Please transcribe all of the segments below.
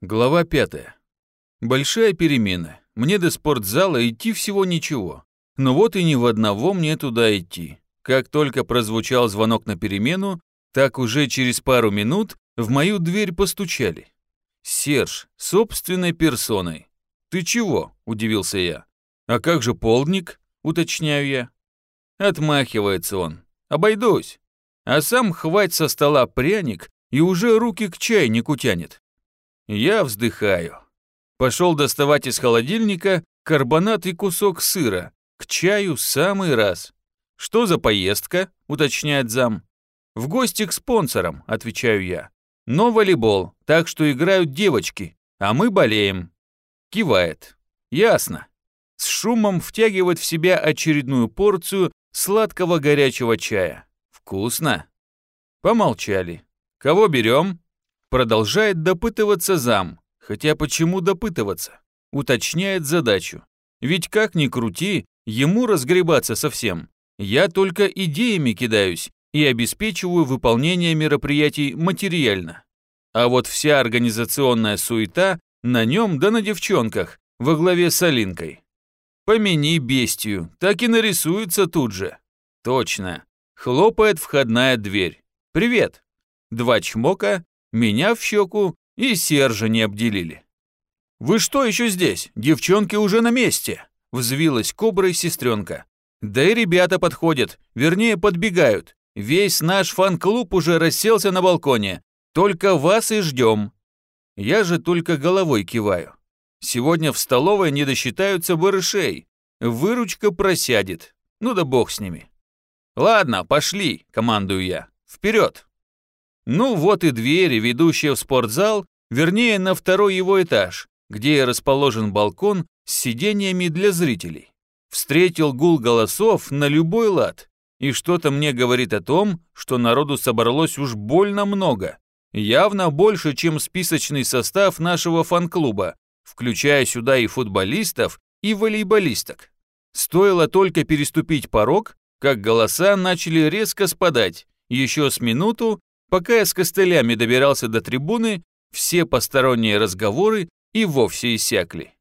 Глава 5. Большая перемена. Мне до спортзала идти всего ничего. Но вот и ни в одного мне туда идти. Как только прозвучал звонок на перемену, так уже через пару минут в мою дверь постучали. Серж, собственной персоной. «Ты чего?» – удивился я. «А как же полдник?» – уточняю я. Отмахивается он. «Обойдусь». А сам хвать со стола пряник и уже руки к чайнику тянет. Я вздыхаю. Пошел доставать из холодильника карбонат и кусок сыра. К чаю самый раз. «Что за поездка?» – уточняет зам. «В гости к спонсорам», – отвечаю я. «Но волейбол, так что играют девочки, а мы болеем». Кивает. «Ясно». С шумом втягивает в себя очередную порцию сладкого горячего чая. «Вкусно». Помолчали. «Кого берем?» Продолжает допытываться зам. Хотя почему допытываться? Уточняет задачу. Ведь как ни крути, ему разгребаться совсем. Я только идеями кидаюсь и обеспечиваю выполнение мероприятий материально. А вот вся организационная суета на нем да на девчонках, во главе с Алинкой. Помяни бестию, так и нарисуется тут же. Точно. Хлопает входная дверь. «Привет!» Два чмока, меня в щеку и Сержа не обделили. «Вы что еще здесь? Девчонки уже на месте!» Взвилась кобра и сестренка. «Да и ребята подходят, вернее подбегают. Весь наш фан-клуб уже расселся на балконе. Только вас и ждем». Я же только головой киваю. Сегодня в столовой не досчитаются барышей. Выручка просядет. Ну да бог с ними. «Ладно, пошли», — командую я. «Вперед!» Ну вот и двери, ведущие в спортзал, вернее на второй его этаж, где расположен балкон с сидениями для зрителей. Встретил гул голосов на любой лад, и что-то мне говорит о том, что народу собралось уж больно много, явно больше, чем списочный состав нашего фан-клуба, включая сюда и футболистов, и волейболисток. Стоило только переступить порог, как голоса начали резко спадать, еще с минуту Пока я с костылями добирался до трибуны, все посторонние разговоры и вовсе иссякли.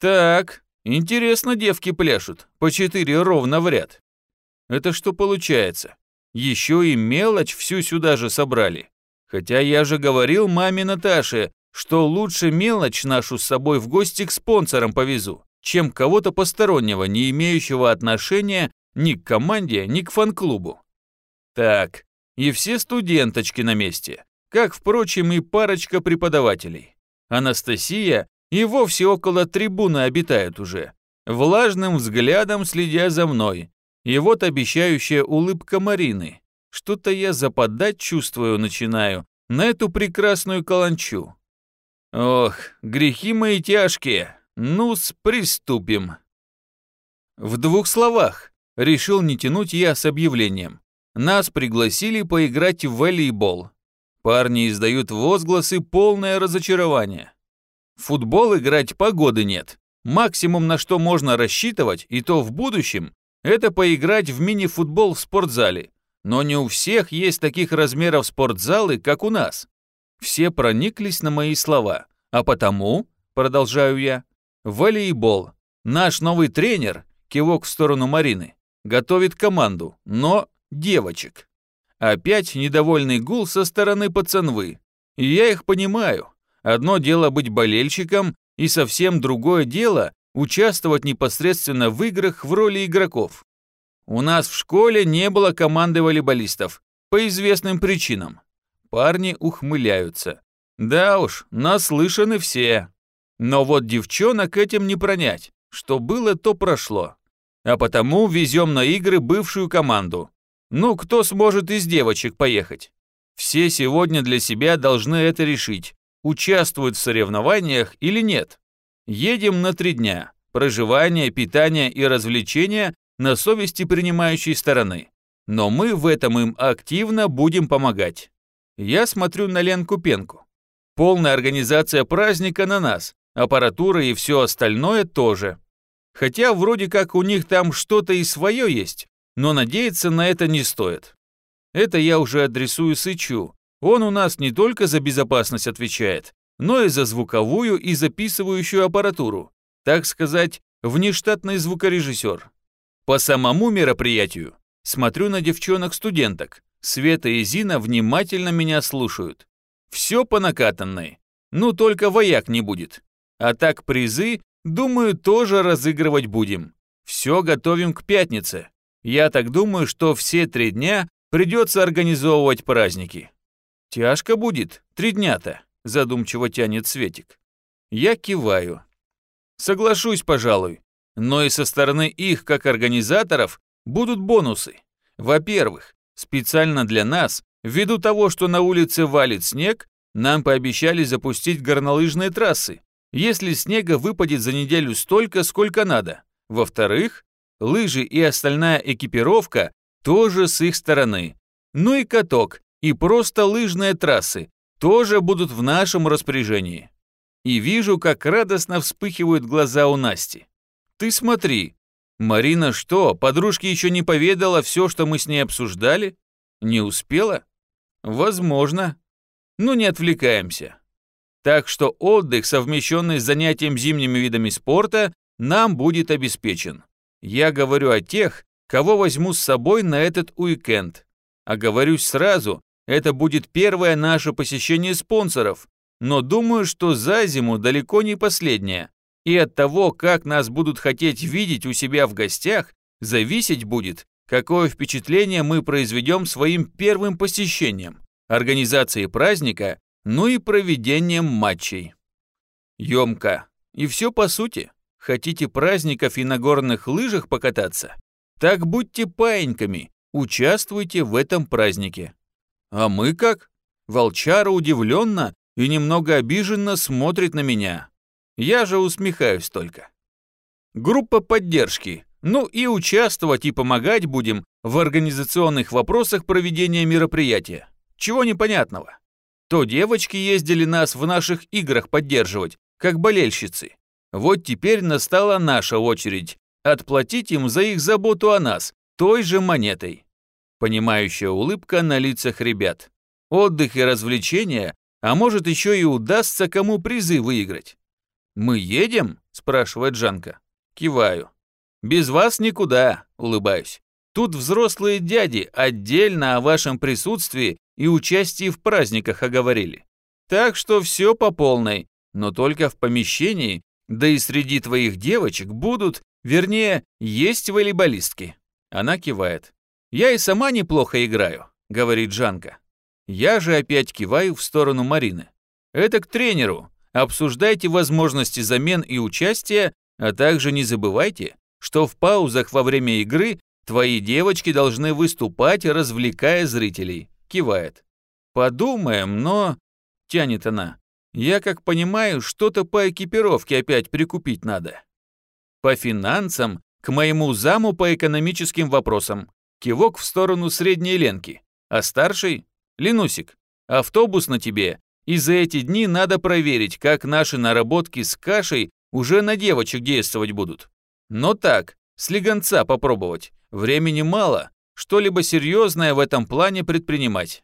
Так, интересно девки пляшут, по четыре ровно в ряд. Это что получается? Еще и мелочь всю сюда же собрали. Хотя я же говорил маме Наташе, что лучше мелочь нашу с собой в гости к спонсорам повезу, чем кого-то постороннего, не имеющего отношения ни к команде, ни к фан-клубу. Так, и все студенточки на месте, как, впрочем, и парочка преподавателей. Анастасия и вовсе около трибуны обитает уже, влажным взглядом следя за мной. И вот обещающая улыбка Марины. Что-то я западать чувствую начинаю на эту прекрасную каланчу. Ох, грехи мои тяжкие. Ну-с, приступим. В двух словах решил не тянуть я с объявлением. Нас пригласили поиграть в волейбол. Парни издают возгласы полное разочарование. футбол играть погоды нет. Максимум, на что можно рассчитывать, и то в будущем, это поиграть в мини-футбол в спортзале. Но не у всех есть таких размеров спортзалы, как у нас. Все прониклись на мои слова. А потому, продолжаю я, волейбол. Наш новый тренер, кивок в сторону Марины, готовит команду, но девочек. Опять недовольный гул со стороны пацанвы. И я их понимаю. Одно дело быть болельщиком, и совсем другое дело участвовать непосредственно в играх в роли игроков. У нас в школе не было команды волейболистов, по известным причинам. Парни ухмыляются. Да уж, наслышаны все. Но вот девчонок этим не пронять. Что было, то прошло. А потому везем на игры бывшую команду. Ну, кто сможет из девочек поехать? Все сегодня для себя должны это решить, участвуют в соревнованиях или нет. Едем на три дня. Проживание, питание и развлечения на совести принимающей стороны. Но мы в этом им активно будем помогать. Я смотрю на Ленку Пенку. Полная организация праздника на нас, аппаратура и все остальное тоже. Хотя вроде как у них там что-то и свое есть, но надеяться на это не стоит. Это я уже адресую Сычу. Он у нас не только за безопасность отвечает, но и за звуковую и записывающую аппаратуру, так сказать, внештатный звукорежиссер. По самому мероприятию смотрю на девчонок-студенток. Света и Зина внимательно меня слушают. Все по накатанной. Ну, только вояк не будет. А так призы, думаю, тоже разыгрывать будем. Все готовим к пятнице. Я так думаю, что все три дня придется организовывать праздники. Тяжко будет, три дня-то, задумчиво тянет Светик. Я киваю. Соглашусь, пожалуй. Но и со стороны их, как организаторов, будут бонусы. Во-первых, специально для нас, ввиду того, что на улице валит снег, нам пообещали запустить горнолыжные трассы, если снега выпадет за неделю столько, сколько надо. Во-вторых, лыжи и остальная экипировка тоже с их стороны. Ну и каток, и просто лыжные трассы тоже будут в нашем распоряжении. И вижу, как радостно вспыхивают глаза у Насти. Ты смотри. Марина что, подружке еще не поведала все, что мы с ней обсуждали? Не успела? Возможно. Ну не отвлекаемся. Так что отдых, совмещенный с занятием зимними видами спорта, нам будет обеспечен. Я говорю о тех, кого возьму с собой на этот уикенд. Оговорюсь сразу, это будет первое наше посещение спонсоров, но думаю, что за зиму далеко не последнее. И от того, как нас будут хотеть видеть у себя в гостях, зависеть будет, какое впечатление мы произведем своим первым посещением, организацией праздника, ну и проведением матчей. Ёмко. И все по сути. Хотите праздников и на горных лыжах покататься? Так будьте паиньками, участвуйте в этом празднике. А мы как? Волчара удивленно и немного обиженно смотрит на меня. Я же усмехаюсь только. Группа поддержки. Ну и участвовать и помогать будем в организационных вопросах проведения мероприятия. Чего непонятного? То девочки ездили нас в наших играх поддерживать, как болельщицы. Вот теперь настала наша очередь отплатить им за их заботу о нас той же монетой. Понимающая улыбка на лицах ребят. Отдых и развлечения, а может еще и удастся кому призы выиграть. «Мы едем?» – спрашивает Жанка. Киваю. «Без вас никуда», – улыбаюсь. «Тут взрослые дяди отдельно о вашем присутствии и участии в праздниках оговорили. Так что все по полной, но только в помещении, да и среди твоих девочек будут, вернее, есть волейболистки». Она кивает. «Я и сама неплохо играю», — говорит Жанка. Я же опять киваю в сторону Марины. «Это к тренеру, Обсуждайте возможности замен и участия, а также не забывайте, что в паузах во время игры твои девочки должны выступать, развлекая зрителей. Кивает. Подумаем, но... Тянет она. Я как понимаю, что-то по экипировке опять прикупить надо. По финансам, к моему заму по экономическим вопросам. Кивок в сторону средней Ленки. А старший? Ленусик. Автобус на тебе и за эти дни надо проверить, как наши наработки с кашей уже на девочек действовать будут. Но так, слегонца попробовать. Времени мало, что-либо серьезное в этом плане предпринимать.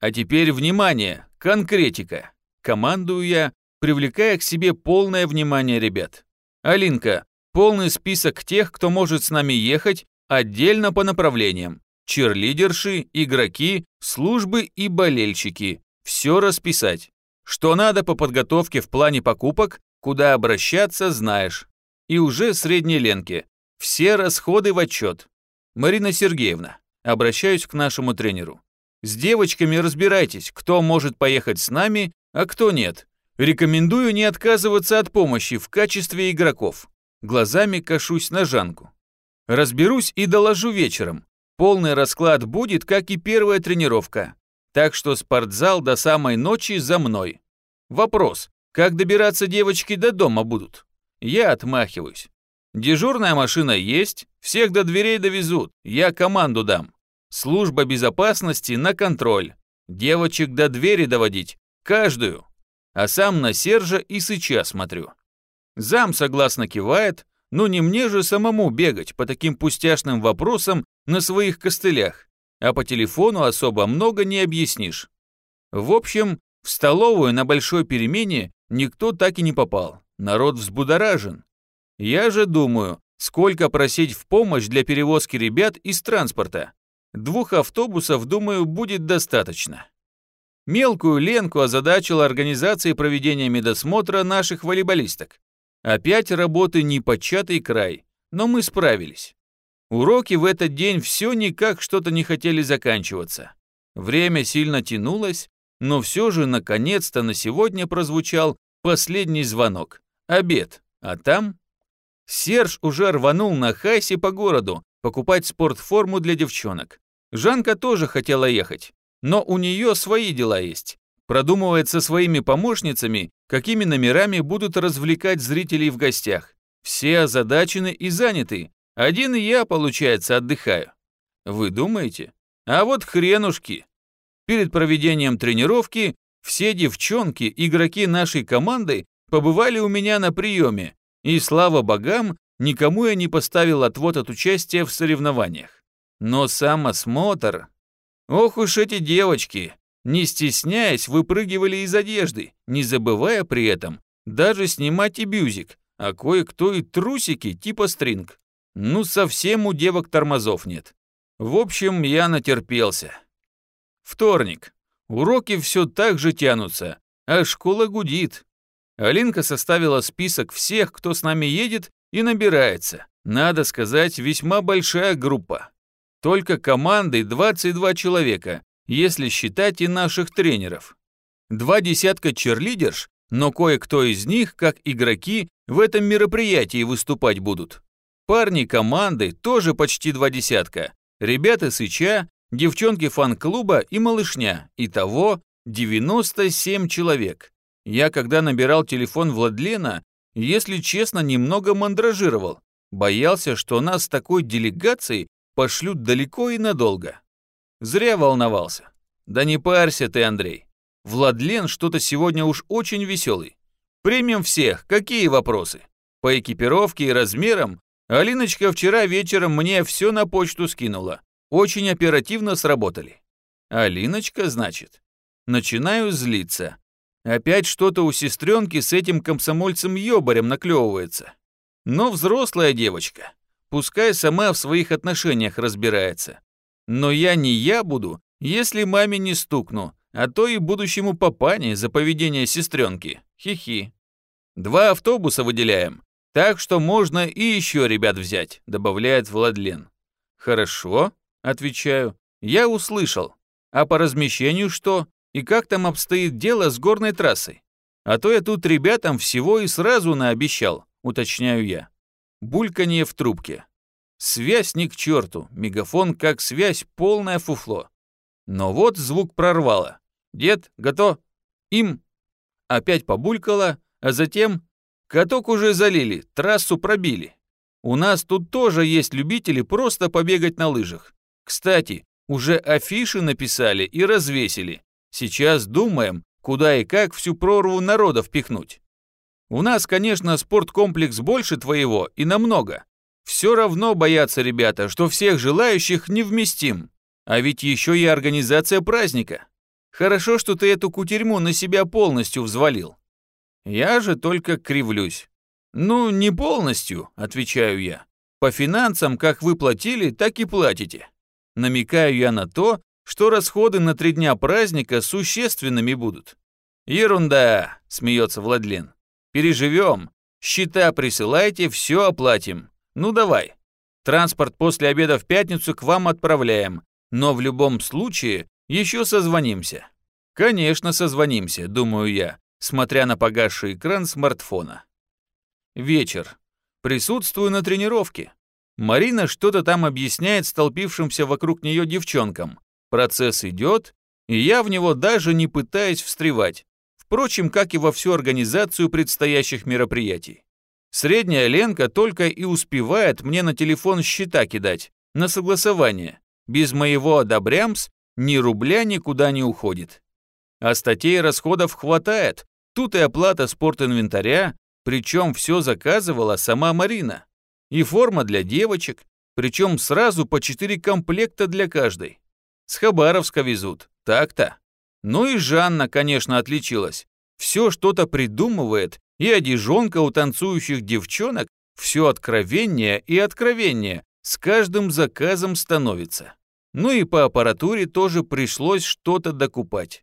А теперь внимание, конкретика. Командую я, привлекая к себе полное внимание ребят. Алинка, полный список тех, кто может с нами ехать, отдельно по направлениям. Черлидерши, игроки, службы и болельщики все расписать. Что надо по подготовке в плане покупок, куда обращаться, знаешь. И уже средней ленке. Все расходы в отчет. Марина Сергеевна, обращаюсь к нашему тренеру. С девочками разбирайтесь, кто может поехать с нами, а кто нет. Рекомендую не отказываться от помощи в качестве игроков. Глазами кашусь на Жанку. Разберусь и доложу вечером. Полный расклад будет, как и первая тренировка. Так что спортзал до самой ночи за мной. Вопрос, как добираться девочки до дома будут? Я отмахиваюсь. Дежурная машина есть, всех до дверей довезут, я команду дам. Служба безопасности на контроль. Девочек до двери доводить, каждую. А сам на Сержа и Сыча смотрю. Зам согласно кивает, ну не мне же самому бегать по таким пустяшным вопросам на своих костылях а по телефону особо много не объяснишь. В общем, В столовую на большой перемене никто так и не попал. Народ взбудоражен. Я же думаю, сколько просить в помощь для перевозки ребят из транспорта. Двух автобусов, думаю, будет достаточно. Мелкую Ленку озадачила организацией проведения медосмотра наших волейболисток. Опять работы непочатый край, но мы справились. Уроки в этот день все никак что-то не хотели заканчиваться. Время сильно тянулось, но все же наконец-то на сегодня прозвучал последний звонок. Обед. А там... Серж уже рванул на хайсе по городу покупать спортформу для девчонок. Жанка тоже хотела ехать, но у нее свои дела есть. Продумывает со своими помощницами, какими номерами будут развлекать зрителей в гостях. Все озадачены и заняты. Один я, получается, отдыхаю. Вы думаете? А вот хренушки. Перед проведением тренировки все девчонки, игроки нашей команды, побывали у меня на приеме, и, слава богам, никому я не поставил отвод от участия в соревнованиях. Но сам осмотр... Ох уж эти девочки! Не стесняясь, выпрыгивали из одежды, не забывая при этом даже снимать и бюзик, а кое-кто и трусики типа стринг. Ну, совсем у девок тормозов нет. В общем, я натерпелся. Вторник. Уроки все так же тянутся, а школа гудит. Алинка составила список всех, кто с нами едет, и набирается. Надо сказать, весьма большая группа. Только командой 22 человека, если считать и наших тренеров. Два десятка черлидерш, но кое-кто из них, как игроки, в этом мероприятии выступать будут. Парни команды тоже почти два десятка. Ребята сыча, девчонки фан-клуба и малышня. Итого 97 человек. Я, когда набирал телефон Владлена, если честно, немного мандражировал. Боялся, что нас с такой делегацией пошлют далеко и надолго. Зря волновался. Да не парься ты, Андрей. Владлен что-то сегодня уж очень веселый. Примем всех, какие вопросы? По экипировке и размерам Алиночка вчера вечером мне все на почту скинула. Очень оперативно сработали. Алиночка, значит? Начинаю злиться. Опять что-то у сестренки с этим комсомольцем-ёбарем наклевывается. Но взрослая девочка. Пускай сама в своих отношениях разбирается. Но я не я буду, если маме не стукну, а то и будущему папане за поведение сестренки. Хи-хи. Два автобуса выделяем, так что можно и еще ребят взять, добавляет Владлен. Хорошо, отвечаю. Я услышал. А по размещению что? И как там обстоит дело с горной трассой? А то я тут ребятам всего и сразу наобещал, уточняю я. Бульканье в трубке. Связь ни к черту, мегафон как связь, полное фуфло. Но вот звук прорвало. Дед, готов? Им. Опять побулькало, а затем каток уже залили, трассу пробили. У нас тут тоже есть любители просто побегать на лыжах. Кстати, уже афиши написали и развесили. Сейчас думаем, куда и как всю прорву народа впихнуть. У нас, конечно, спорткомплекс больше твоего и намного, все равно боятся ребята, что всех желающих не вместим. А ведь еще и организация праздника. Хорошо, что ты эту кутерьму на себя полностью взвалил. Я же только кривлюсь. Ну, не полностью, отвечаю я. По финансам, как вы платили, так и платите. Намекаю я на то, что расходы на три дня праздника существенными будут. Ерунда, смеется Владлен. Переживем. Счета присылайте, все оплатим. Ну давай. Транспорт после обеда в пятницу к вам отправляем, но в любом случае еще созвонимся. Конечно, созвонимся, думаю я, смотря на погасший экран смартфона. Вечер. Присутствую на тренировке. Марина что-то там объясняет столпившимся вокруг нее девчонкам. Процесс идет, и я в него даже не пытаюсь встревать. Впрочем, как и во всю организацию предстоящих мероприятий. Средняя Ленка только и успевает мне на телефон счета кидать, на согласование. Без моего одобрямс ни рубля никуда не уходит. А статей расходов хватает, тут и оплата спортинвентаря, причем все заказывала сама Марина. И форма для девочек, причем сразу по четыре комплекта для каждой. С Хабаровска везут, так-то. Ну и Жанна, конечно, отличилась. Все что-то придумывает, и одежонка у танцующих девчонок все откровеннее и откровеннее, с каждым заказом становится. Ну и по аппаратуре тоже пришлось что-то докупать.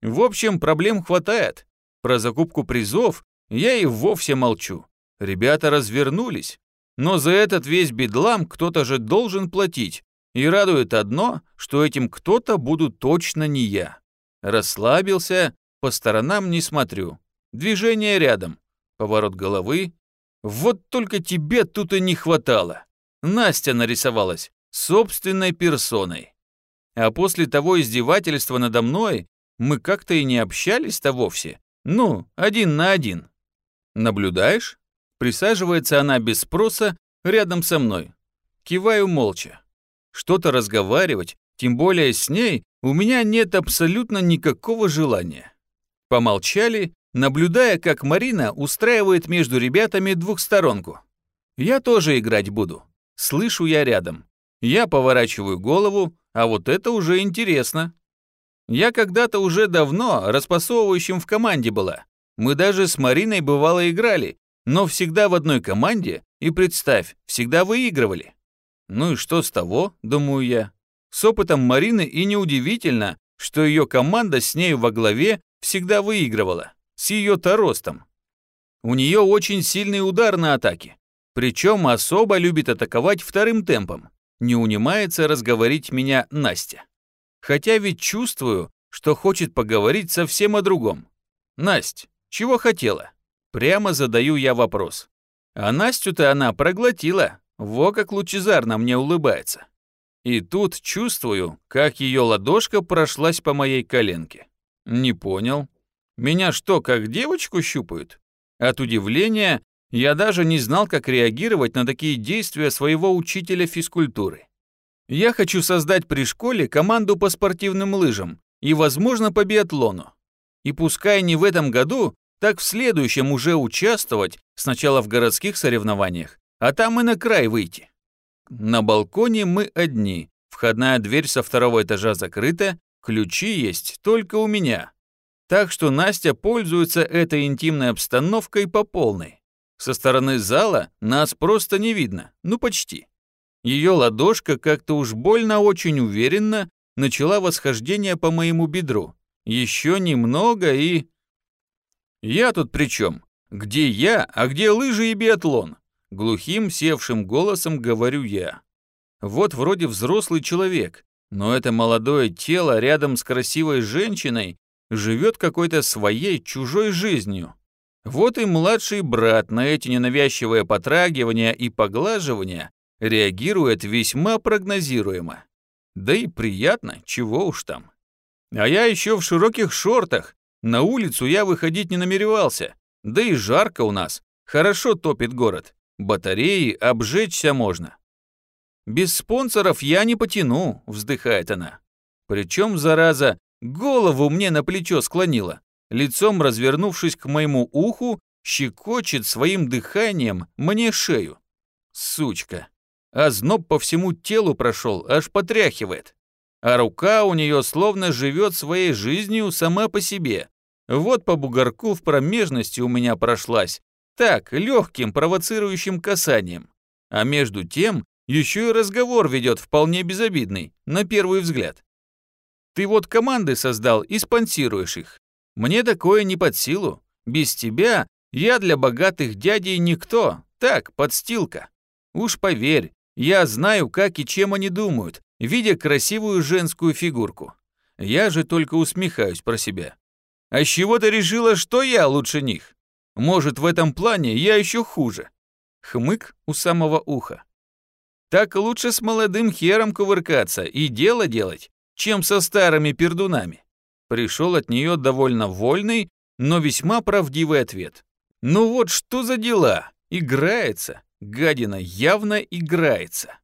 В общем, проблем хватает. Про закупку призов я и вовсе молчу. Ребята развернулись. Но за этот весь бедлам кто-то же должен платить. И радует одно, что этим кто-то буду точно не я. Расслабился, по сторонам не смотрю. Движение рядом. Поворот головы. Вот только тебе тут и не хватало. Настя нарисовалась собственной персоной. А после того издевательства надо мной мы как-то и не общались-то вовсе. Ну, один на один. Наблюдаешь? Присаживается она без спроса рядом со мной. Киваю молча. Что-то разговаривать, тем более с ней, у меня нет абсолютно никакого желания. Помолчали, наблюдая, как Марина устраивает между ребятами двухсторонку. Я тоже играть буду. Слышу я рядом. Я поворачиваю голову, а вот это уже интересно. Я когда-то уже давно распасовывающим в команде была. Мы даже с Мариной бывало играли, но всегда в одной команде, и представь, всегда выигрывали. Ну и что с того, думаю я. С опытом Марины и неудивительно, что ее команда с нею во главе всегда выигрывала, с ее-то ростом. У нее очень сильный удар на атаке, причем особо любит атаковать вторым темпом. Не унимается разговорить меня Настя. Хотя ведь чувствую, что хочет поговорить совсем о другом. Насть, чего хотела? Прямо задаю я вопрос. А Настю-то она проглотила, во как лучезарно мне улыбается. И тут чувствую, как ее ладошка прошлась по моей коленке. Не понял. Меня что, как девочку щупают? От удивления я даже не знал, как реагировать на такие действия своего учителя физкультуры. Я хочу создать при школе команду по спортивным лыжам и, возможно, по биатлону. И пускай не в этом году, так в следующем уже участвовать, сначала в городских соревнованиях, а там и на край выйти. На балконе мы одни, входная дверь со второго этажа закрыта, ключи есть только у меня. Так что Настя пользуется этой интимной обстановкой по полной. Со стороны зала нас просто не видно, ну почти. Ее ладошка как-то уж больно очень уверенно начала восхождение по моему бедру. Еще немного и... Я тут при чем? Где я, а где лыжи и биатлон? Глухим, севшим голосом говорю я. Вот вроде взрослый человек, но это молодое тело рядом с красивой женщиной живет какой-то своей чужой жизнью. Вот и младший брат на эти ненавязчивые потрагивания и поглаживания реагирует весьма прогнозируемо. Да и приятно, чего уж там. А я еще в широких шортах. На улицу я выходить не намеревался. Да и жарко у нас. Хорошо топит город. Батареи обжечься можно. Без спонсоров я не потяну, вздыхает она. Причем, зараза, голову мне на плечо склонила лицом развернувшись к моему уху, щекочет своим дыханием мне шею. Сучка. А зноб по всему телу прошел, аж потряхивает. А рука у нее словно живет своей жизнью сама по себе. Вот по бугорку в промежности у меня прошлась. Так, легким провоцирующим касанием. А между тем, еще и разговор ведет вполне безобидный, на первый взгляд. Ты вот команды создал и спонсируешь их. Мне такое не под силу. Без тебя я для богатых дядей никто, так, подстилка. Уж поверь, я знаю, как и чем они думают, видя красивую женскую фигурку. Я же только усмехаюсь про себя. А с чего ты решила, что я лучше них? Может, в этом плане я еще хуже? Хмык у самого уха. Так лучше с молодым хером кувыркаться и дело делать, чем со старыми пердунами пришел от нее довольно вольный, но весьма правдивый ответ. «Ну вот что за дела? Играется. Гадина явно играется.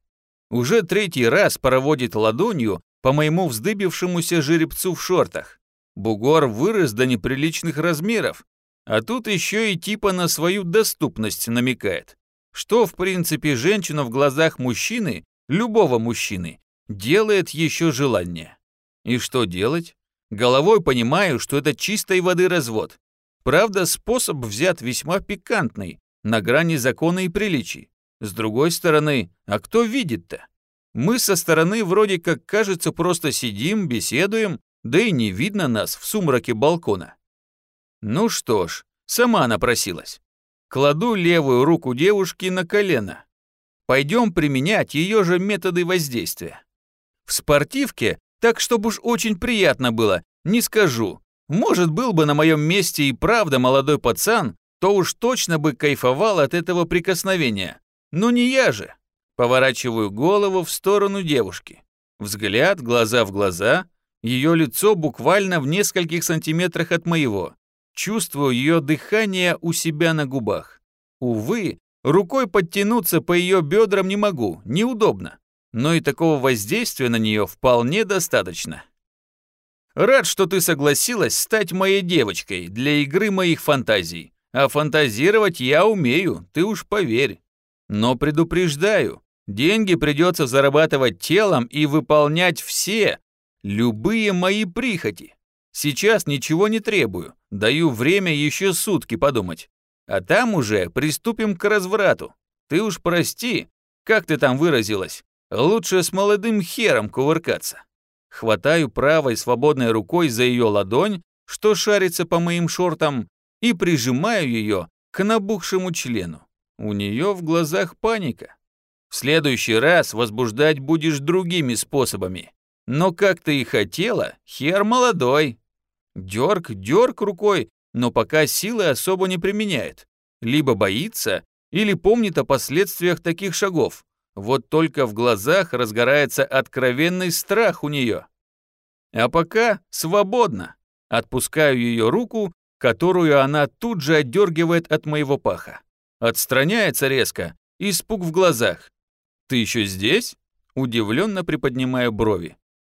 Уже третий раз проводит ладонью по моему вздыбившемуся жеребцу в шортах. Бугор вырос до неприличных размеров, а тут еще и типа на свою доступность намекает. Что, в принципе, женщина в глазах мужчины, любого мужчины, делает еще желание. И что делать? Головой понимаю, что это чистой воды развод. Правда, способ взят весьма пикантный, на грани закона и приличий. С другой стороны, а кто видит-то? Мы со стороны вроде как, кажется, просто сидим, беседуем, да и не видно нас в сумраке балкона. Ну что ж, сама напросилась. Кладу левую руку девушки на колено. Пойдем применять ее же методы воздействия. В спортивке, так чтобы уж очень приятно было, не скажу. Может, был бы на моем месте и правда молодой пацан, то уж точно бы кайфовал от этого прикосновения. Но не я же. Поворачиваю голову в сторону девушки. Взгляд, глаза в глаза, ее лицо буквально в нескольких сантиметрах от моего. Чувствую ее дыхание у себя на губах. Увы, рукой подтянуться по ее бедрам не могу, неудобно. Но и такого воздействия на нее вполне достаточно. Рад, что ты согласилась стать моей девочкой для игры моих фантазий. А фантазировать я умею, ты уж поверь. Но предупреждаю, деньги придется зарабатывать телом и выполнять все, любые мои прихоти. Сейчас ничего не требую, даю время еще сутки подумать. А там уже приступим к разврату. Ты уж прости, как ты там выразилась, лучше с молодым хером кувыркаться. Хватаю правой свободной рукой за ее ладонь, что шарится по моим шортам, и прижимаю ее к набухшему члену. У нее в глазах паника. В следующий раз возбуждать будешь другими способами. Но как ты и хотела, хер молодой. Дерг, дерг рукой, но пока силы особо не применяет. Либо боится, или помнит о последствиях таких шагов. Вот только в глазах разгорается откровенный страх у нее. А пока свободно. Отпускаю ее руку которую она тут же отдергивает от моего паха. Отстраняется резко, испуг в глазах. «Ты еще здесь?» Удивленно приподнимаю брови.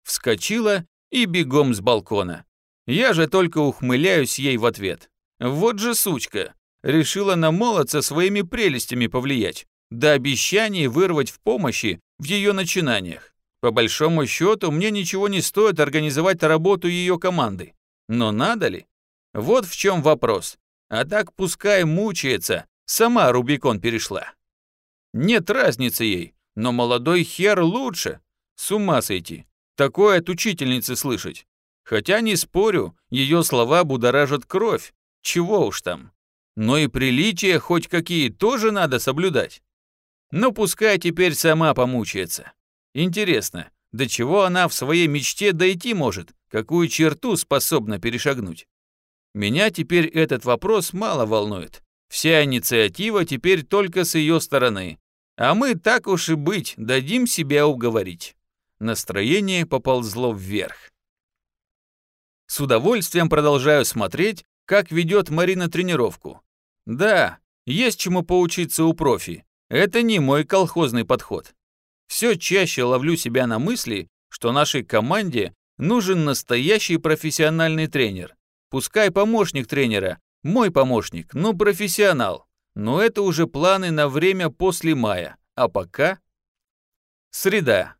Вскочила и бегом с балкона. Я же только ухмыляюсь ей в ответ. Вот же сучка. Решила на молодца своими прелестями повлиять. До обещаний вырвать в помощи в ее начинаниях. По большому счету, мне ничего не стоит организовать работу ее команды. Но надо ли? Вот в чем вопрос. А так пускай мучается, сама Рубикон перешла. Нет разницы ей, но молодой хер лучше. С ума сойти. Такое от учительницы слышать. Хотя не спорю, ее слова будоражат кровь. Чего уж там. Но и приличия хоть какие тоже надо соблюдать. Но пускай теперь сама помучается. Интересно, до чего она в своей мечте дойти может, какую черту способна перешагнуть? Меня теперь этот вопрос мало волнует. Вся инициатива теперь только с ее стороны. А мы, так уж и быть, дадим себя уговорить. Настроение поползло вверх. С удовольствием продолжаю смотреть, как ведет Марина тренировку. Да, есть чему поучиться у профи. Это не мой колхозный подход. Все чаще ловлю себя на мысли, что нашей команде нужен настоящий профессиональный тренер, Пускай помощник тренера, мой помощник, но профессионал. Но это уже планы на время после мая. А пока... Среда.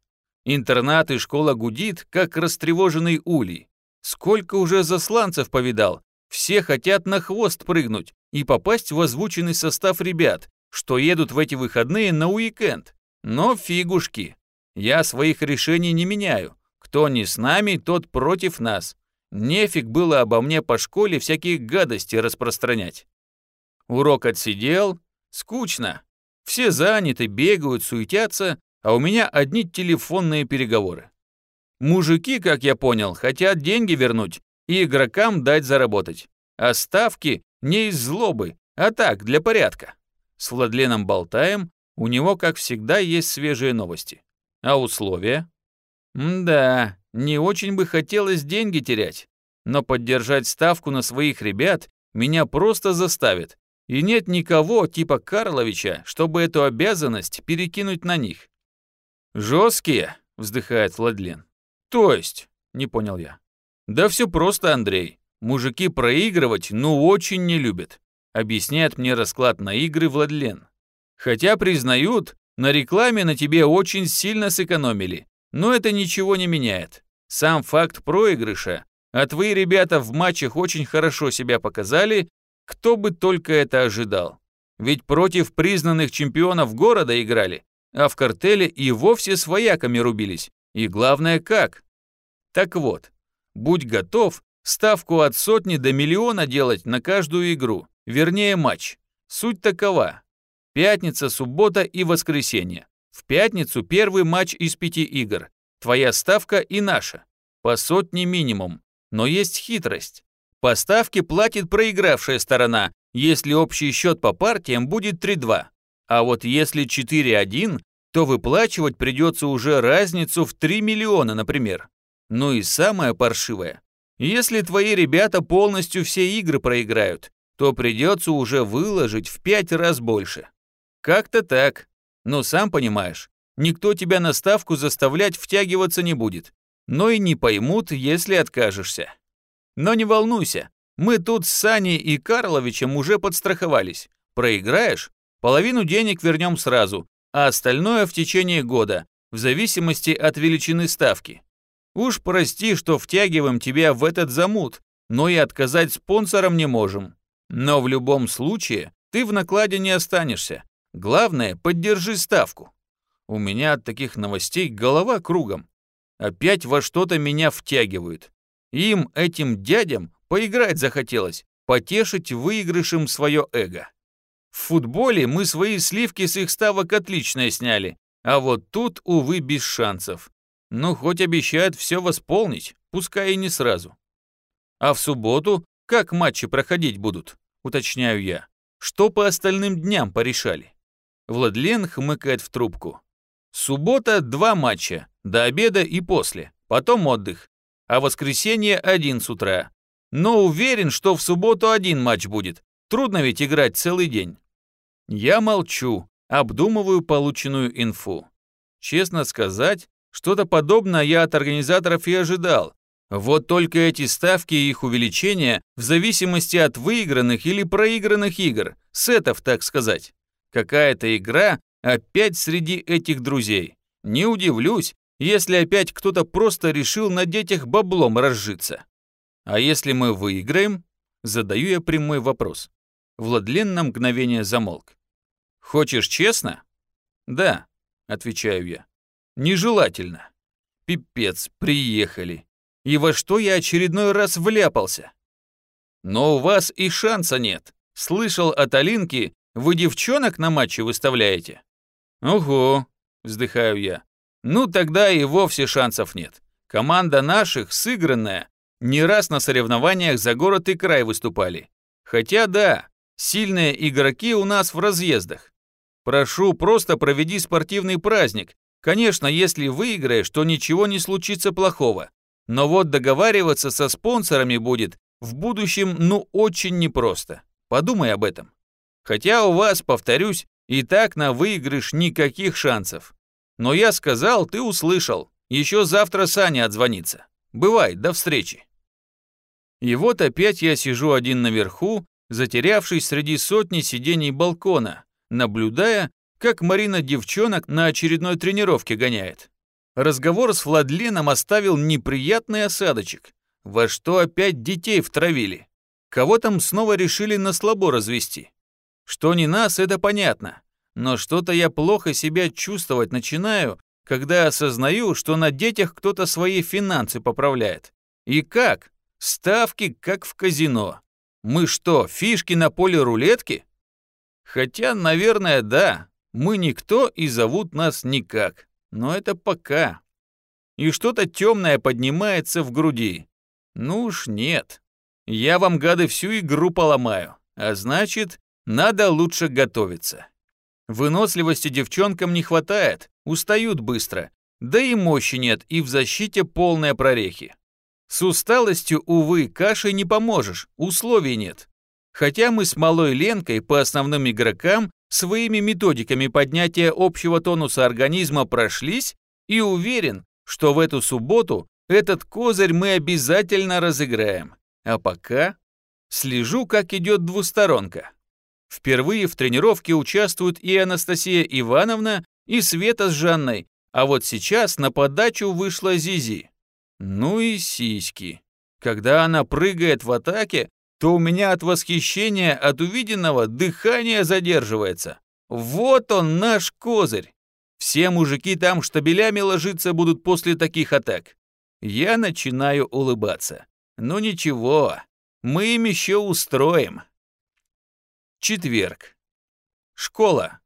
Интернат и школа гудит, как растревоженный улей. Сколько уже засланцев повидал. Все хотят на хвост прыгнуть и попасть в озвученный состав ребят, что едут в эти выходные на уикенд. Но фигушки. Я своих решений не меняю. Кто не с нами, тот против нас. Нефиг было обо мне по школе всякие гадости распространять. Урок отсидел, скучно. Все заняты, бегают, суетятся, а у меня одни телефонные переговоры. Мужики, как я понял, хотят деньги вернуть и игрокам дать заработать. А ставки не из злобы, а так, для порядка. С Владленом болтаем, у него, как всегда, есть свежие новости. А условия? Да, не очень бы хотелось деньги терять, но поддержать ставку на своих ребят меня просто заставит. И нет никого типа Карловича, чтобы эту обязанность перекинуть на них. «Жесткие?» — вздыхает Владлен. «То есть?» — не понял я. «Да все просто, Андрей. Мужики проигрывать ну очень не любят», — объясняет мне расклад на игры Владлен. «Хотя признают, на рекламе на тебе очень сильно сэкономили, но это ничего не меняет. Сам факт проигрыша А твои ребята в матчах очень хорошо себя показали, кто бы только это ожидал. Ведь против признанных чемпионов города играли, а в картеле и вовсе с вояками рубились. И главное, как? Так вот, будь готов ставку от сотни до миллиона делать на каждую игру, вернее матч. Суть такова. Пятница, суббота и воскресенье. В пятницу первый матч из пяти игр. Твоя ставка и наша. По сотне минимум. Но есть хитрость. По ставке платит проигравшая сторона, если общий счет по партиям будет 3-2. А вот если 4-1, то выплачивать придется уже разницу в 3 миллиона, например. Ну и самое паршивое. Если твои ребята полностью все игры проиграют, то придется уже выложить в 5 раз больше. Как-то так. Но сам понимаешь, никто тебя на ставку заставлять втягиваться не будет. Но и не поймут, если откажешься. Но не волнуйся, мы тут с Саней и Карловичем уже подстраховались. Проиграешь, половину денег вернем сразу, а остальное в течение года, в зависимости от величины ставки. Уж прости, что втягиваем тебя в этот замут, но и отказать спонсорам не можем. Но в любом случае ты в накладе не останешься. Главное, поддержи ставку. У меня от таких новостей голова кругом. Опять во что-то меня втягивают. Им, этим дядям, поиграть захотелось, потешить выигрышем свое эго. В футболе мы свои сливки с их ставок отлично сняли, а вот тут, увы, без шансов. Ну, хоть обещают все восполнить, пускай и не сразу. А в субботу как матчи проходить будут, уточняю я. Что по остальным дням порешали? Владлен хмыкает в трубку. Суббота – два матча, до обеда и после, потом отдых. А воскресенье – один с утра. Но уверен, что в субботу один матч будет, Трудно ведь играть целый день. Я молчу, обдумываю полученную инфу. Честно сказать, что-то подобное я от организаторов и ожидал. Вот только эти ставки и их увеличение в зависимости от выигранных или проигранных игр, сетов, так сказать. Какая-то игра опять среди этих друзей. Не удивлюсь, если опять кто-то просто решил на детях баблом разжиться. А если мы выиграем? Задаю я прямой вопрос. Владлен на мгновение замолк. «Хочешь честно?» «Да», — отвечаю я. «Нежелательно. Пипец, приехали. И во что я очередной раз вляпался? Но у вас и шанса нет. Слышал от Алинки, вы девчонок на матче выставляете?» «Ого», — вздыхаю я. «Ну тогда и вовсе шансов нет. Команда наших, сыгранная, не раз на соревнованиях за город и край выступали. Хотя да, Сильные игроки у нас в разъездах. Прошу, просто проведи спортивный праздник. Конечно, если выиграешь, то ничего не случится плохого. Но вот договариваться со спонсорами будет в будущем ну очень непросто. Подумай об этом. Хотя у вас, повторюсь, и так на выигрыш никаких шансов. Но я сказал, ты услышал. Еще завтра Саня отзвонится. Бывай, до встречи. И вот опять я сижу один наверху затерявшись среди сотни сидений балкона, наблюдая, как Марина девчонок на очередной тренировке гоняет. Разговор с Владленом оставил неприятный осадочек. Во что опять детей втравили? Кого там снова решили на слабо развести? Что не нас, это понятно. Но что-то я плохо себя чувствовать начинаю, когда осознаю, что на детях кто-то свои финансы поправляет. И как? Ставки, как в казино. Мы что, фишки на поле рулетки? Хотя, наверное, да. Мы никто и зовут нас никак. Но это пока. И что-то темное поднимается в груди. Ну уж нет. Я вам, гады, всю игру поломаю. А значит, надо лучше готовиться. Выносливости девчонкам не хватает, устают быстро. Да и мощи нет, и в защите полные прорехи. С усталостью, увы, кашей не поможешь, условий нет. Хотя мы с малой Ленкой по основным игрокам своими методиками поднятия общего тонуса организма прошлись и уверен, что в эту субботу этот козырь мы обязательно разыграем. А пока слежу, как идет двусторонка. Впервые в тренировке участвуют и Анастасия Ивановна, и Света с Жанной, а вот сейчас на подачу вышла Зизи. Ну и сиськи. Когда она прыгает в атаке, то у меня от восхищения от увиденного дыхание задерживается. Вот он, наш козырь. Все мужики там штабелями ложиться будут после таких атак. Я начинаю улыбаться. Ну ничего, мы им еще устроим. Четверг. Школа.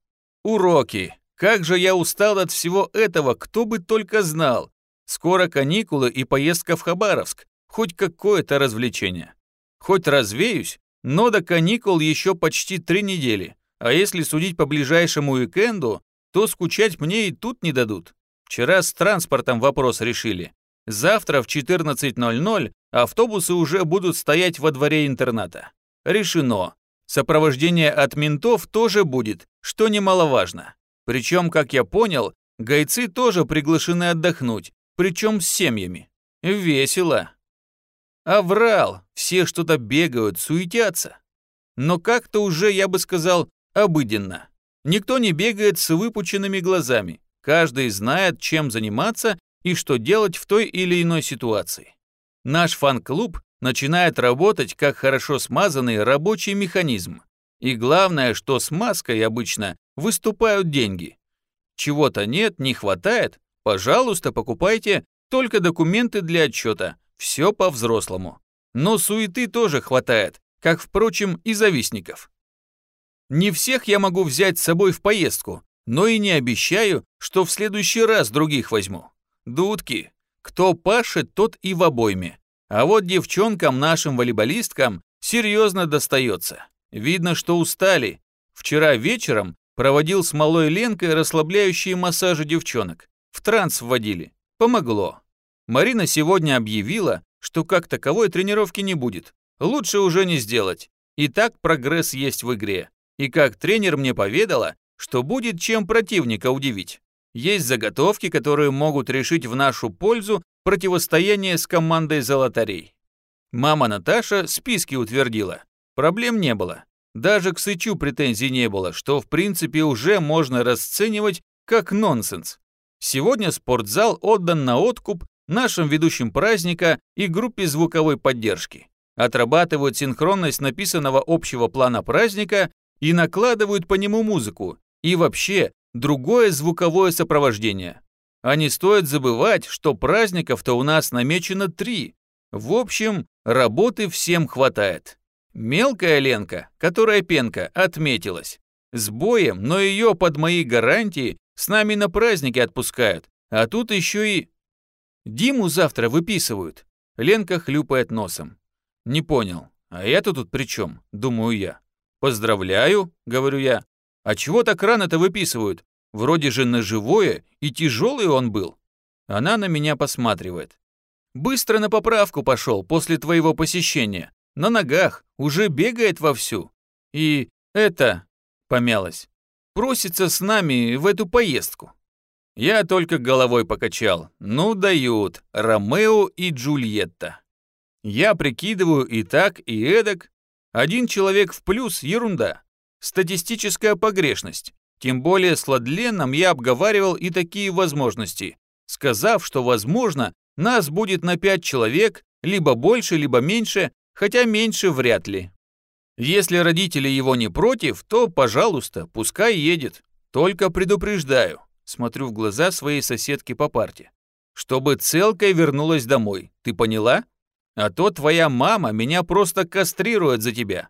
Уроки. Как же я устал от всего этого, кто бы только знал. Скоро каникулы и поездка в Хабаровск. Хоть какое-то развлечение. Хоть развеюсь, но до каникул еще почти три недели. А если судить по ближайшему уикенду, то скучать мне и тут не дадут. Вчера с транспортом вопрос решили. Завтра в 14.00 автобусы уже будут стоять во дворе интерната. Решено. Сопровождение от ментов тоже будет, что немаловажно. Причем, как я понял, гайцы тоже приглашены отдохнуть, причем с семьями. Весело. Аврал, все что-то бегают, суетятся. Но как-то уже, я бы сказал, обыденно. Никто не бегает с выпученными глазами. Каждый знает, чем заниматься и что делать в той или иной ситуации. Наш фан-клуб начинает работать как хорошо смазанный рабочий механизм. И главное, что с маской обычно выступают деньги. Чего-то нет, не хватает, пожалуйста, покупайте только документы для отчета, все по-взрослому. Но суеты тоже хватает, как, впрочем, и завистников. Не всех я могу взять с собой в поездку, но и не обещаю, что в следующий раз других возьму. Дудки. Кто пашет, тот и в обойме. А вот девчонкам нашим волейболисткам серьезно достается. Видно, что устали. Вчера вечером проводил с малой Ленкой расслабляющие массажи девчонок. В транс вводили. Помогло. Марина сегодня объявила, что как таковой тренировки не будет. Лучше уже не сделать. И так прогресс есть в игре. И как тренер мне поведала, что будет чем противника удивить. Есть заготовки, которые могут решить в нашу пользу противостояние с командой золотарей. Мама Наташа списки утвердила. Проблем не было. Даже к Сычу претензий не было, что в принципе уже можно расценивать как нонсенс. Сегодня спортзал отдан на откуп нашим ведущим праздника и группе звуковой поддержки. Отрабатывают синхронность написанного общего плана праздника и накладывают по нему музыку, и вообще другое звуковое сопровождение. А не стоит забывать, что праздников-то у нас намечено три. В общем, работы всем хватает. Мелкая Ленка, которая пенка, отметилась. С боем, но ее под мои гарантии с нами на праздники отпускают. А тут еще и Диму завтра выписывают. Ленка хлюпает носом. Не понял. А я-то тут при чем? Думаю я. Поздравляю, говорю я. А чего так рано-то выписывают? Вроде же на живое и тяжелый он был. Она на меня посматривает. Быстро на поправку пошел после твоего посещения. На ногах, уже бегает вовсю. И это, помялась, просится с нами в эту поездку. Я только головой покачал. Ну, дают. Ромео и Джульетта. Я прикидываю и так, и эдак. Один человек в плюс – ерунда. Статистическая погрешность. Тем более с Ладленом я обговаривал и такие возможности, сказав, что, возможно, нас будет на пять человек, либо больше, либо меньше, хотя меньше вряд ли. Если родители его не против, то, пожалуйста, пускай едет. Только предупреждаю, Смотрю в глаза своей соседки по парте. Чтобы целкой вернулась домой, ты поняла? А то твоя мама меня просто кастрирует за тебя.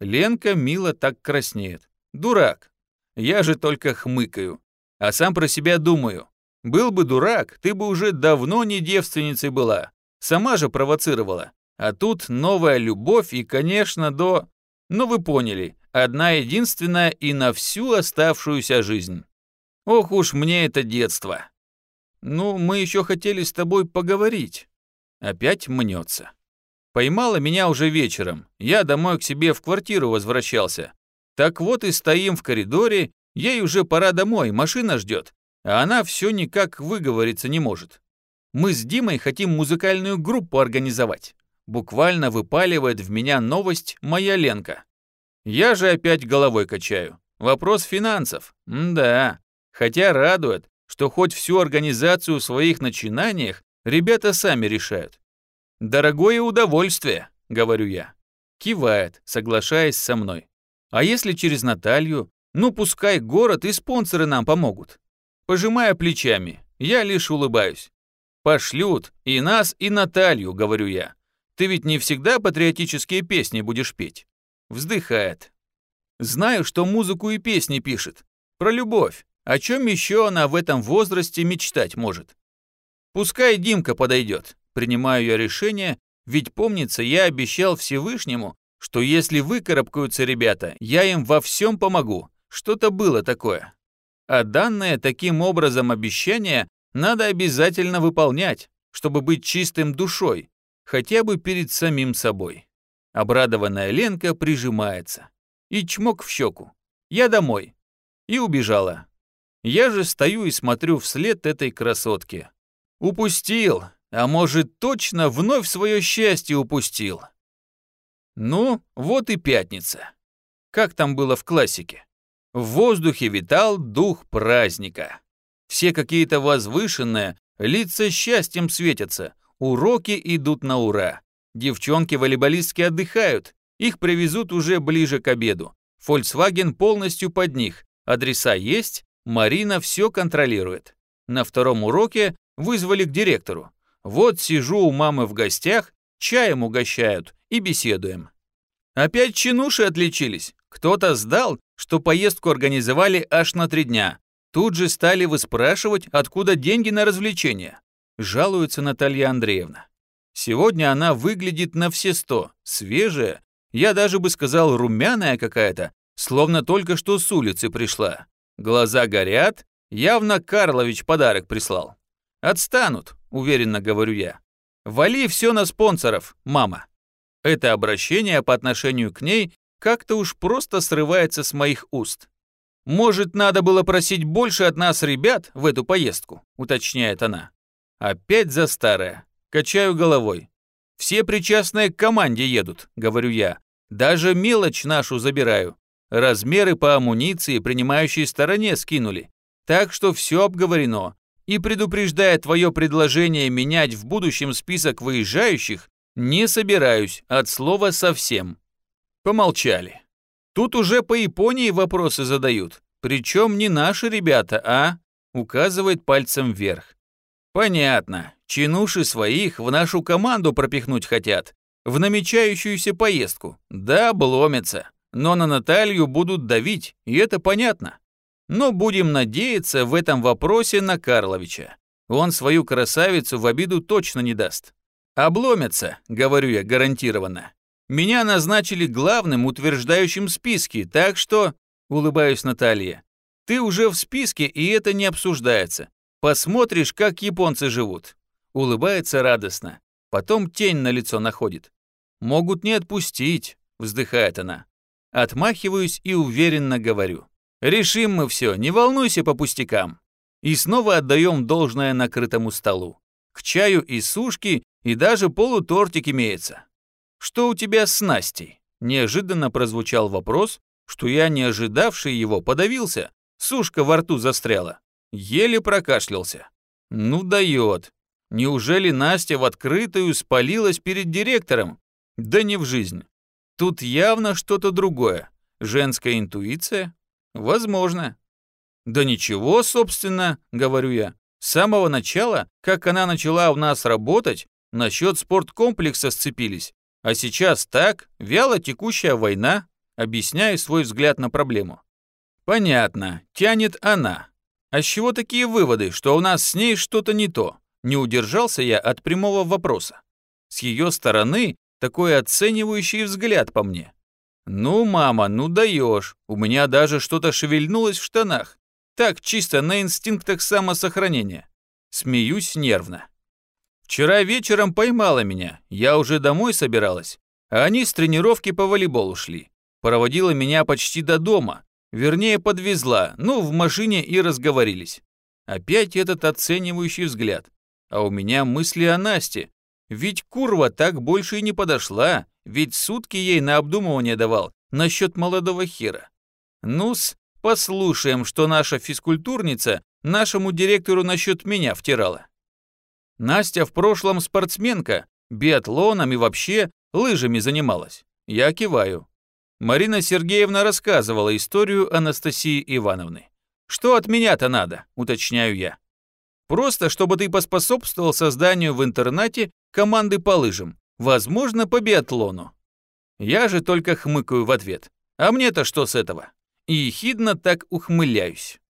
Ленка мило так краснеет. Дурак. Я же только хмыкаю. А сам про себя думаю. Был бы дурак, ты бы уже давно не девственницей была. Сама же провоцировала. А тут новая любовь и, конечно, до... Ну вы поняли, одна единственная и на всю оставшуюся жизнь. Ох уж мне это детство. Ну, мы еще хотели с тобой поговорить. Опять мнется. Поймала меня уже вечером. Я домой к себе в квартиру возвращался. Так вот и стоим в коридоре, ей уже пора домой, машина ждет. А она все никак выговориться не может. Мы с Димой хотим музыкальную группу организовать. Буквально выпаливает в меня новость моя Ленка. Я же опять головой качаю. Вопрос финансов. М да, Хотя радует, что хоть всю организацию в своих начинаниях ребята сами решают. «Дорогое удовольствие», — говорю я. Кивает, соглашаясь со мной. «А если через Наталью? Ну, пускай город и спонсоры нам помогут». Пожимая плечами, я лишь улыбаюсь. «Пошлют и нас, и Наталью», — говорю я. «Ты ведь не всегда патриотические песни будешь петь». Вздыхает. «Знаю, что музыку и песни пишет. Про любовь. О чем еще она в этом возрасте мечтать может? Пускай Димка подойдет. Принимаю я решение, ведь помнится, я обещал Всевышнему, что если выкарабкаются ребята, я им во всем помогу. Что-то было такое. А данное таким образом обещание надо обязательно выполнять, чтобы быть чистым душой, хотя бы перед самим собой. Обрадованная Ленка прижимается. И чмок в щеку. Я домой. И убежала. Я же стою и смотрю вслед этой красотке. Упустил, а может, точно вновь свое счастье упустил. Ну, вот и пятница. Как там было в классике? В воздухе витал дух праздника. Все какие-то возвышенные, лица счастьем светятся, уроки идут на ура. Девчонки-волейболистки отдыхают, их привезут уже ближе к обеду. Volkswagen полностью под них, адреса есть, Марина все контролирует. На втором уроке вызвали к директору. Вот сижу у мамы в гостях, чаем угощают и беседуем. Опять чинуши отличились. Кто-то сдал, что поездку организовали аж на три дня. Тут же стали выспрашивать, откуда деньги на развлечения. Жалуется Наталья Андреевна. Сегодня она выглядит на все сто, свежая, я даже бы сказал румяная какая-то, словно только что с улицы пришла. Глаза горят, явно Карлович подарок прислал. Отстанут, уверенно говорю я. Вали все на спонсоров, мама. Это обращение по отношению к ней как-то уж просто срывается с моих уст. «Может, надо было просить больше от нас ребят в эту поездку?» — уточняет она. Опять за старое. Качаю головой. «Все причастные к команде едут», — говорю я. «Даже мелочь нашу забираю. Размеры по амуниции принимающей стороне скинули. Так что все обговорено. И предупреждая твое предложение менять в будущем список выезжающих, не собираюсь от слова совсем. Помолчали. Тут уже по Японии вопросы задают. Причем не наши ребята, а... Указывает пальцем вверх. Понятно. Чинуши своих в нашу команду пропихнуть хотят. В намечающуюся поездку. Да, обломятся но на Наталью будут давить, и это понятно. Но будем надеяться в этом вопросе на Карловича. Он свою красавицу в обиду точно не даст. Обломятся, говорю я гарантированно. Меня назначили главным утверждающим списке, так что, улыбаюсь Наталье, ты уже в списке, и это не обсуждается. Посмотришь, как японцы живут. Улыбается радостно. Потом тень на лицо находит. Могут не отпустить, вздыхает она. Отмахиваюсь и уверенно говорю. Решим мы все, не волнуйся по пустякам. И снова отдаем должное накрытому столу. К чаю и сушки, и даже полутортик имеется. Что у тебя с Настей? Неожиданно прозвучал вопрос, что я, не ожидавший его, подавился. Сушка во рту застряла. Еле прокашлялся. Ну дает. Неужели Настя в открытую спалилась перед директором? Да не в жизнь. Тут явно что-то другое. Женская интуиция? Возможно. Да ничего, собственно, говорю я. С самого начала, как она начала у нас работать, насчет спорткомплекса сцепились. А сейчас так, вяло текущая война, объясняю свой взгляд на проблему. Понятно, тянет она. А с чего такие выводы, что у нас с ней что-то не то? Не удержался я от прямого вопроса. С ее стороны такой оценивающий взгляд по мне. «Ну, мама, ну даешь. У меня даже что-то шевельнулось в штанах. Так, чисто на инстинктах самосохранения. Смеюсь нервно. Вчера вечером поймала меня. Я уже домой собиралась. А они с тренировки по волейболу шли. Проводила меня почти до дома. Вернее, подвезла. Ну, в машине и разговорились. Опять этот оценивающий взгляд. А у меня мысли о Насте, ведь курва так больше и не подошла, ведь сутки ей на обдумывание давал насчет молодого хера. Ну-с, послушаем, что наша физкультурница нашему директору насчет меня втирала. Настя в прошлом спортсменка, Биатлоном и вообще лыжами занималась. Я киваю. Марина Сергеевна рассказывала историю Анастасии Ивановны. «Что от меня-то надо?» – уточняю я. «Просто, чтобы ты поспособствовал созданию в интернате команды по лыжам, возможно, по биатлону». Я же только хмыкаю в ответ. А мне-то что с этого? И ехидно так ухмыляюсь.